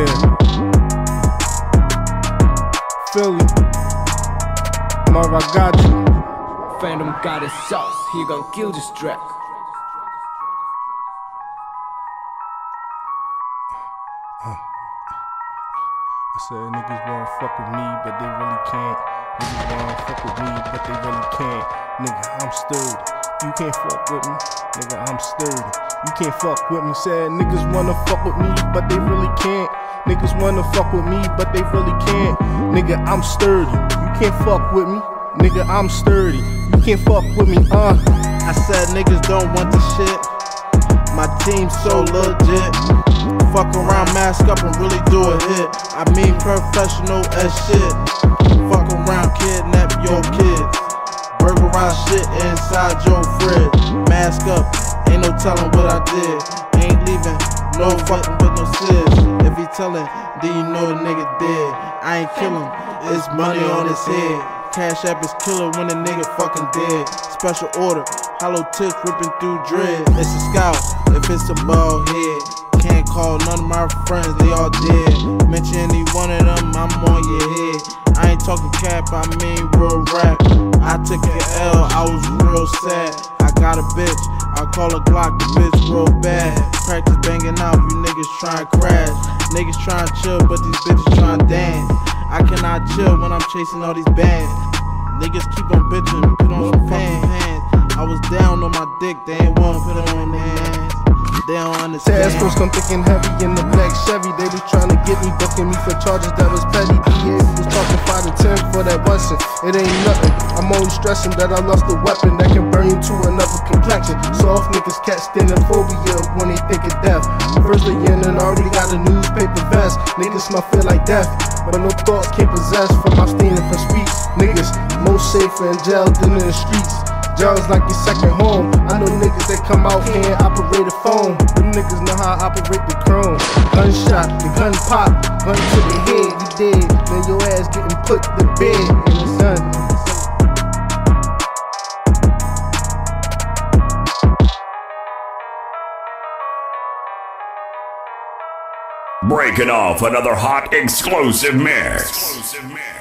Yeah. Philly. you. Phantom got his sauce. He gon' kill this track. I said niggas wanna fuck with me, but they really can't. Niggas wanna fuck with me, but they really can't. Nigga, I'm still. You can't fuck with me, nigga. I'm sturdy. You can't fuck with me. Said niggas wanna fuck with me, but they really can't. Niggas wanna fuck with me, but they really can't. Nigga, I'm sturdy. You can't fuck with me, nigga, I'm sturdy. You can't fuck with me, uh. I said niggas don't want the shit. My team so legit. Fuck around, mask up and really do a hit. I mean professional as shit. Fuck around, kidnap your kids. Burgerize shit inside your fridge. Mask up, ain't no telling what I did. Ain't leaving, no fucking with no sis. If he tellin', then you know the nigga dead. I ain't killin', it's money on his head. Cash app is killer when a nigga fucking dead. Special order, hollow tips ripping through dread. It's a scout, if it's a bald head. Can't call none of my friends, they all dead. Mention any one of them, I'm on your head. I ain't talking cap, I mean real rap. I took an L, I was real sad. I got a bitch, I call a Glock, the bitch real bad. Practice banging out, you niggas trying crash. Niggas trying to chill, but these bitches trying to dance. I cannot chill when I'm chasing all these bands. Niggas keep on bitching, put on some pants. I was down on my dick, they ain't wanna put it on their hands. They don't understand. Task force come thick and heavy in the black Chevy. They was trying to get me, booking me for charges that was petty. DA was talking 5 to 10 for that Wesson. It ain't nothing. I'm only stressing that I lost a weapon that can burn you to another complexion. Soft niggas catch phobia when they think of death. First they in and already got a newspaper vest. Niggas smell feel like death, but no thoughts can't possess from my stealing from streets. Niggas most safer in jail than in the streets. Jail's like your second home. I know niggas that come out here and operate a phone. Them niggas know how I operate the chrome. Gunshot, the gun pop, gun to the head, you dead. Then your ass getting put to bed in the sun. Breaking off another hot exclusive mix. Exclusive mix.